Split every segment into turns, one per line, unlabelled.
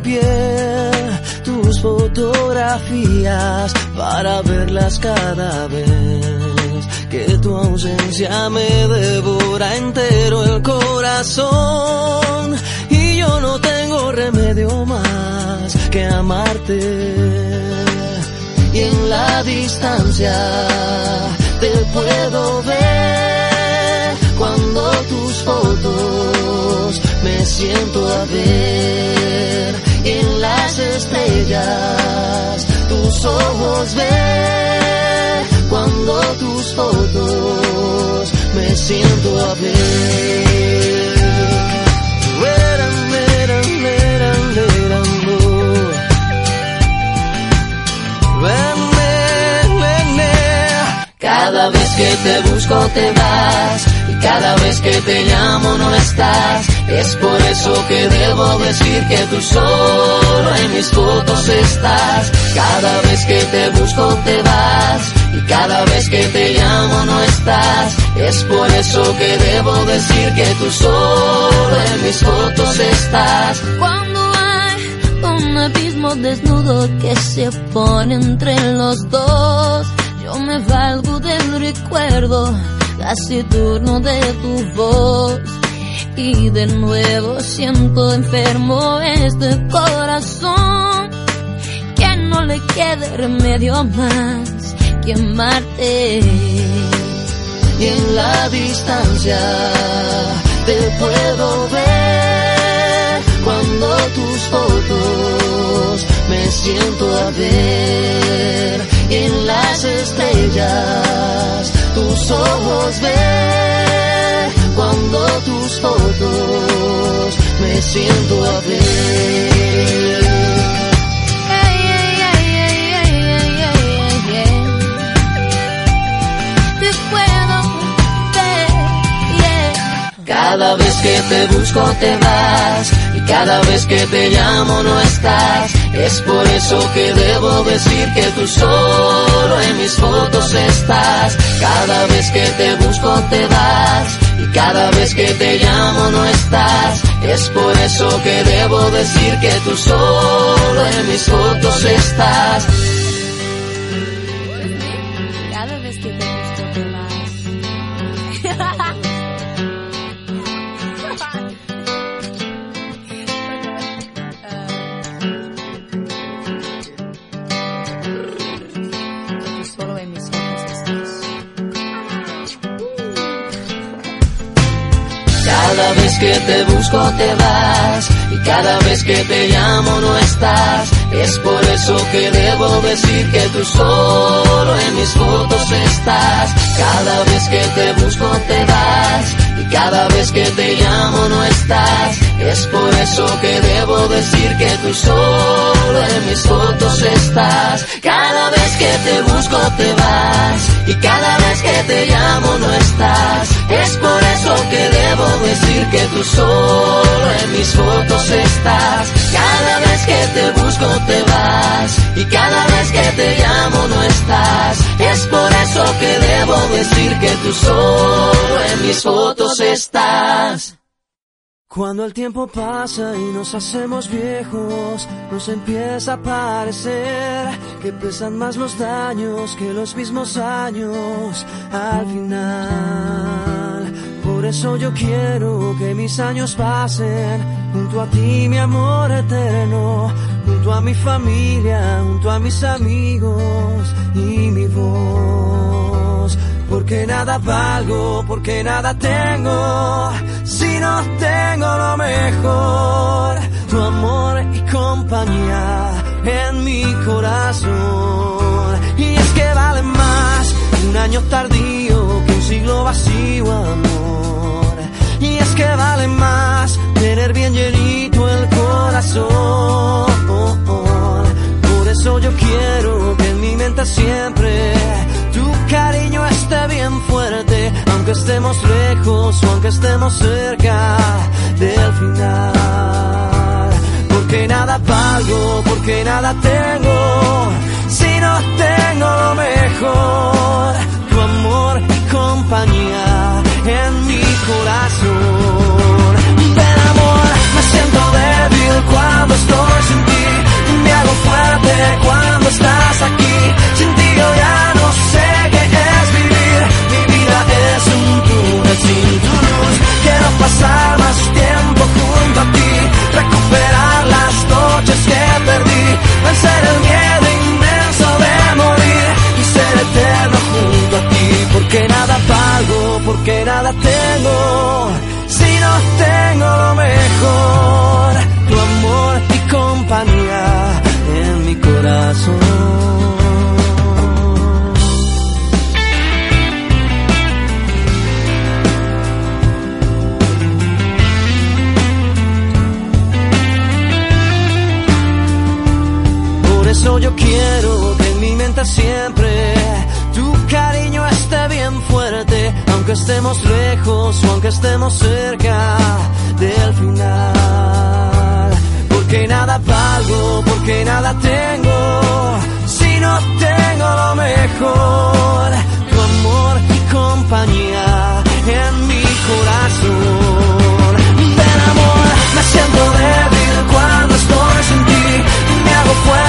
piel tus fotografías para verlas cada vez. Que tu ausencia me devora entero el corazón. Y yo no tengo remedio más que amarte. Y en la distancia te puedo ver cuando tus fotos me siento a ver en las estrellas tus ojos ver cuando tus fotos me siento a ver. Cada vez que te busco te vas cada vez que te llamo no estás. Es por eso que debo decir que tú solo en mis fotos estás. Cada vez que te busco te vas y cada vez que te llamo no estás. Es por eso que debo decir que tú solo en mis fotos estás.
Cuando hay un abismo desnudo que se pone entre los dos yo me valgo del recuerdo casi turno de tu voz. Y de nuevo siento enfermo este corazón. Que no le quede remedio más que amarte.
Y en la distancia te puedo ver cuando tus fotos me siento a ver en las estrellas tus ojos ver cuando tus fotos me siento a ver. Cada vez que te busco te vas y cada vez que te llamo no estás. Es por eso que debo decir que tú solo en mis fotos estás. Cada vez que te busco te vas y cada vez que te llamo no estás. Es por eso que debo decir que tú solo en mis fotos estás.
Vez que te busco te vas
y cada vez que te llamo no estás. Es por eso que debo decir que tú solo en mis fotos estás. Cada vez que te busco te vas y cada vez que te llamo no estás. Es por eso que debo decir que tú solo en mis fotos estás. Cada vez que te busco te vas y cada vez que te llamo no estás. Es por eso que debo decir que tú solo en mis fotos estás. Cada vez que te busco te vas y cada vez que te llamo no estás. Es por eso que debo decir que tú solo en mis fotos estás. Cuando el tiempo pasa y nos hacemos viejos, nos empieza a parecer que pesan más los daños que los mismos años al final. Por eso yo quiero que mis años pasen junto a ti, mi amor eterno, junto a mi familia, junto a mis amigos y mi voz. Porque nada valgo, porque nada tengo, si no tengo lo mejor, tu amor y compañía en mi corazón. Y es que vale más un año tardío siglo vacío, amor. Y es que vale más tener bien llenito el corazón. Por eso yo quiero que en mi mente siempre tu cariño esté bien fuerte, aunque estemos lejos o aunque estemos cerca del final. Porque nada valgo, porque nada tengo, si no tengo lo mejor, tu amor compañía en mi corazón. Aunque estemos lejos o aunque estemos cerca del final. Porque nada valgo, porque nada tengo, si no tengo lo mejor, tu amor y compañía en mi corazón. Del amor me siento débil cuando estoy sin ti, me hago fuerte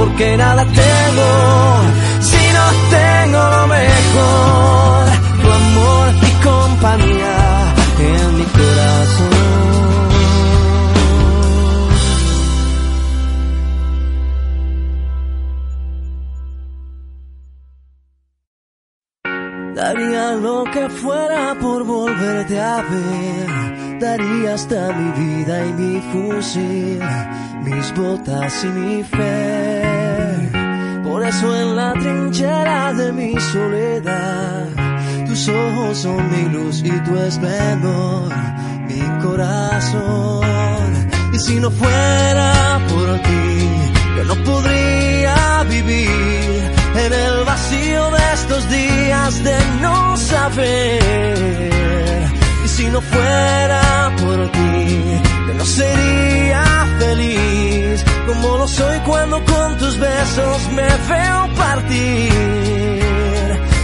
porque nada tengo, si no tengo lo mejor, tu amor y compañía en mi corazón. Daría lo que fuera por volverte a ver. Daría hasta mi vida y mi fusil, mis botas y mi fe. Por eso en la trinchera de mi soledad, tus ojos son mi luz y tu esplendor, mi corazón. Y si no fuera por ti, yo no podría vivir en el vacío de estos días de no saber. Y si no fuera por ti, yo no sería feliz como lo soy cuando con tus besos me veo partir.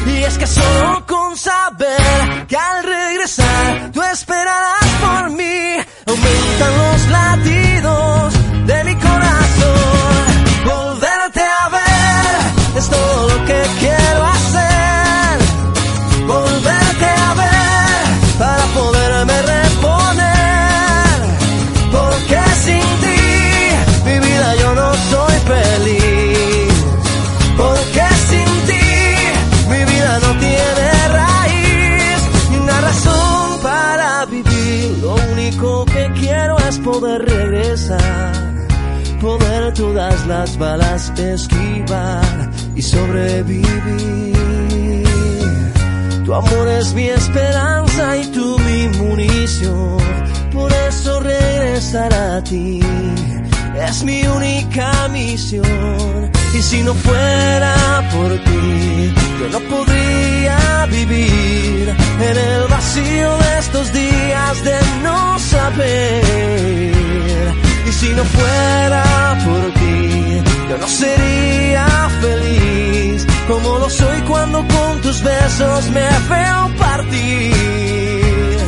Y es que solo con saber que al regresar tú esperarás por mí, aumentan los latidos las balas esquivar y sobrevivir. Tu amor es mi esperanza y tú mi munición, por eso regresar a ti es mi única misión. Y si no fuera por ti, yo no podría vivir en el vacío de estos días de no saber. Si no fuera por ti, yo no sería feliz como lo soy cuando con tus besos me veo partir.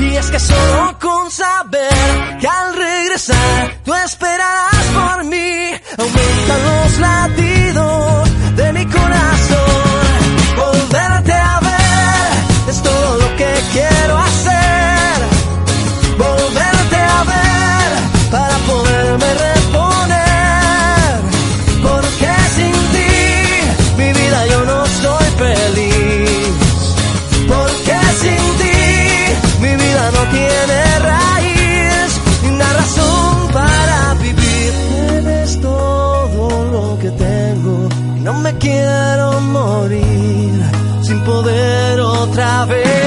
Y es que solo con saber que al regresar tú esperarás por mí, aumentan los latidos quiero morir sin poder otra vez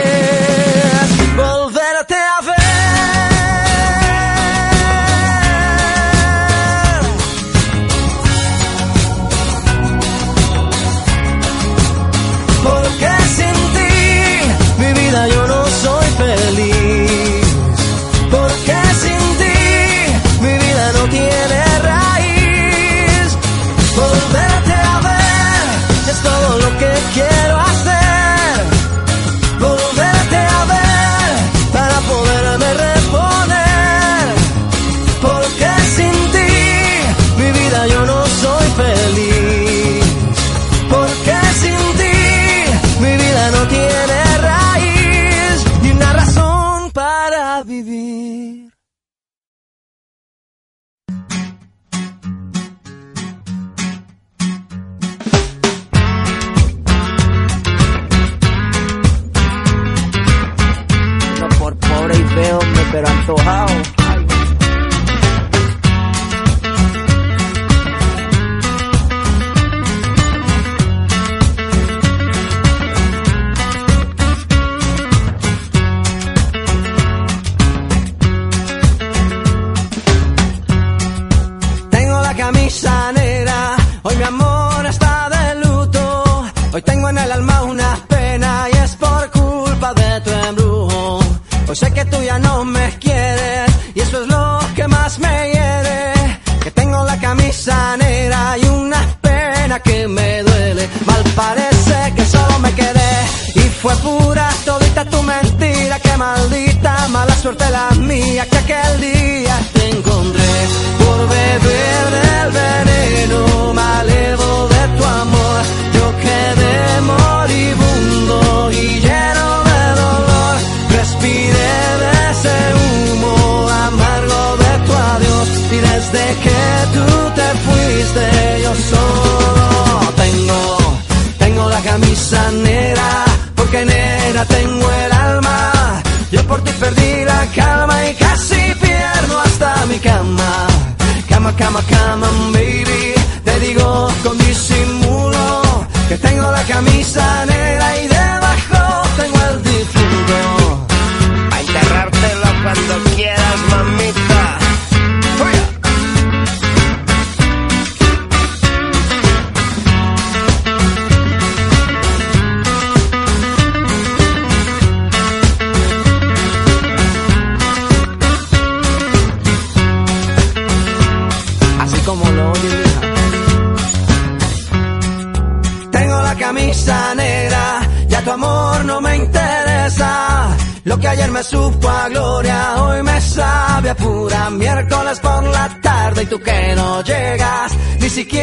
Sé que tú ya no me Come on, come on.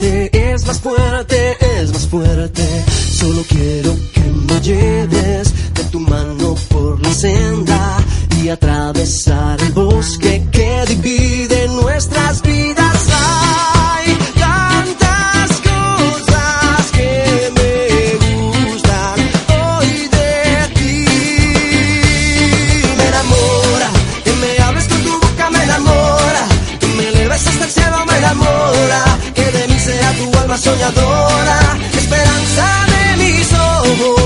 es más fuerte, es más fuerte. Solo quiero que me lleves de tu mano por la senda y atravesar el bosque que divide soñadora, esperanza de mis ojos.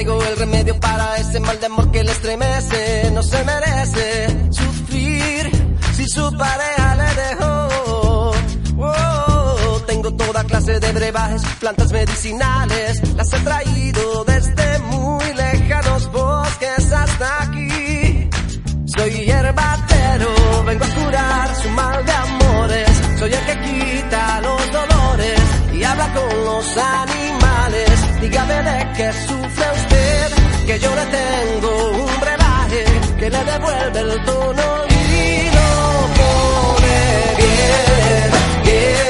traigo el remedio para ese mal de amor que le estremece. No se merece sufrir si su pareja le dejó. Oh, tengo toda clase de brebajes, plantas medicinales, las he traído desde muy lejanos bosques hasta aquí. Soy hierbatero, vengo a curar que yo le tengo un brebaje que le devuelve el tono y lo pone bien, bien,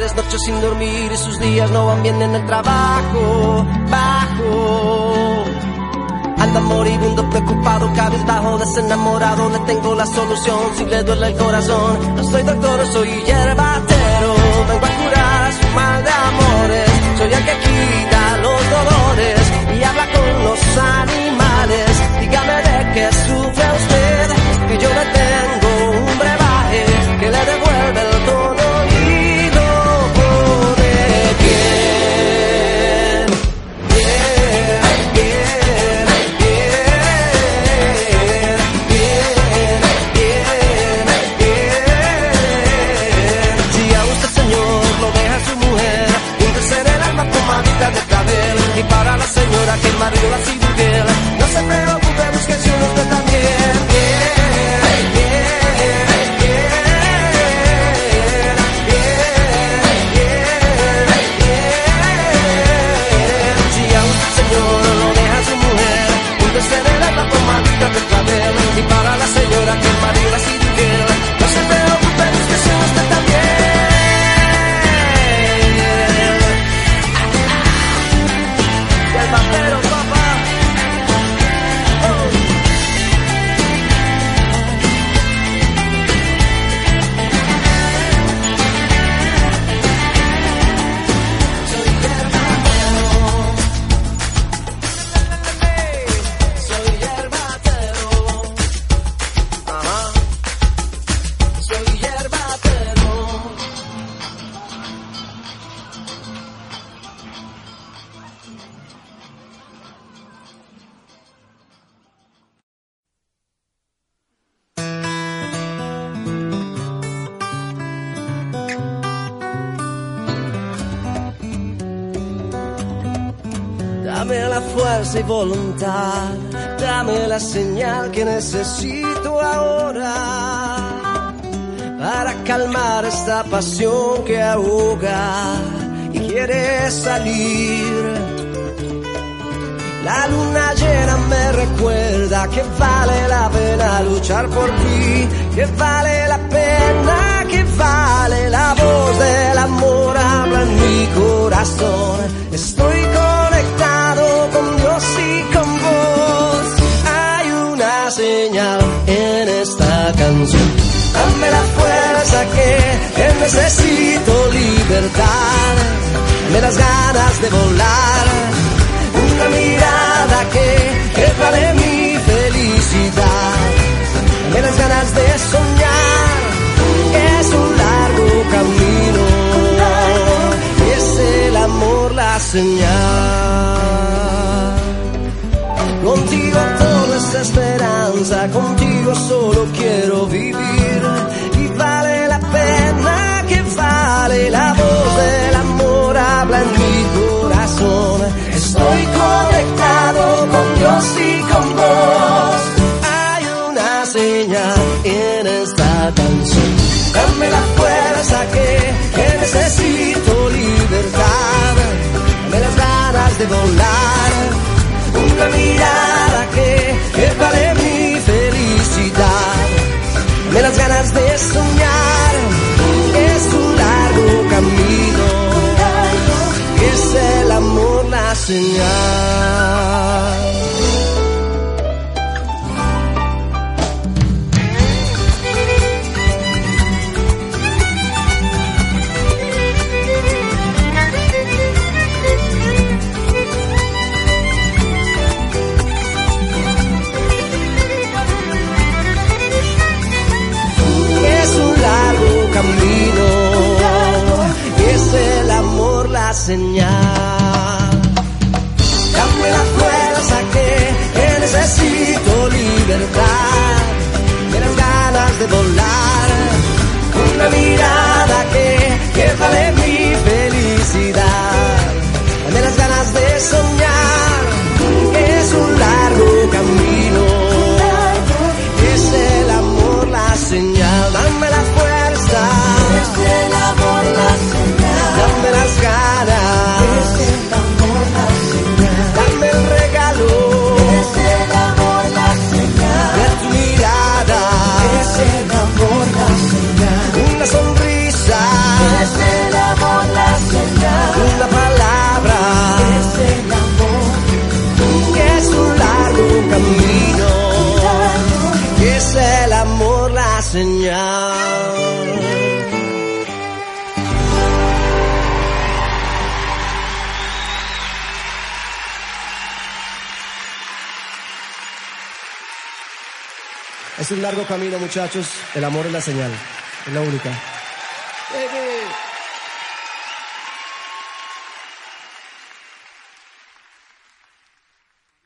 varias noches sin dormir y sus días no van bien en el trabajo. Bajo. Anda moribundo, preocupado, cabizbajo, desenamorado. Le tengo la solución si le duele el corazón. No soy doctor, soy hierbatero. Vengo a curar su mal de amores. Soy el que fuerza voluntad, dame la señal que necesito ahora para calmar esta pasión que ahoga y quiere salir. La luna llena me recuerda que vale la pena luchar por ti, que vale la pena, que vale la voz del amor habla en mi corazón. Estoy conectado en esta canción. Dame la fuerza que, necesito libertad. Dame las ganas de volar una mirada que, que vale mi felicidad. Dame las ganas de soñar, es un largo camino, y es el amor la señal. Esperanza, contigo solo quiero vivir, y vale la pena que vale la voz del amor habla en mi corazón. Estoy conectado con Dios y con vos. Hay una señal en esta canción. Dame la fuerza que, que necesito libertad. Dame las ganas de volar. Una mirada que, vale mi felicidad. Dame las ganas de soñar. Es un largo camino. Es el amor la señal. camino, muchachos. El amor es la señal. Es la única.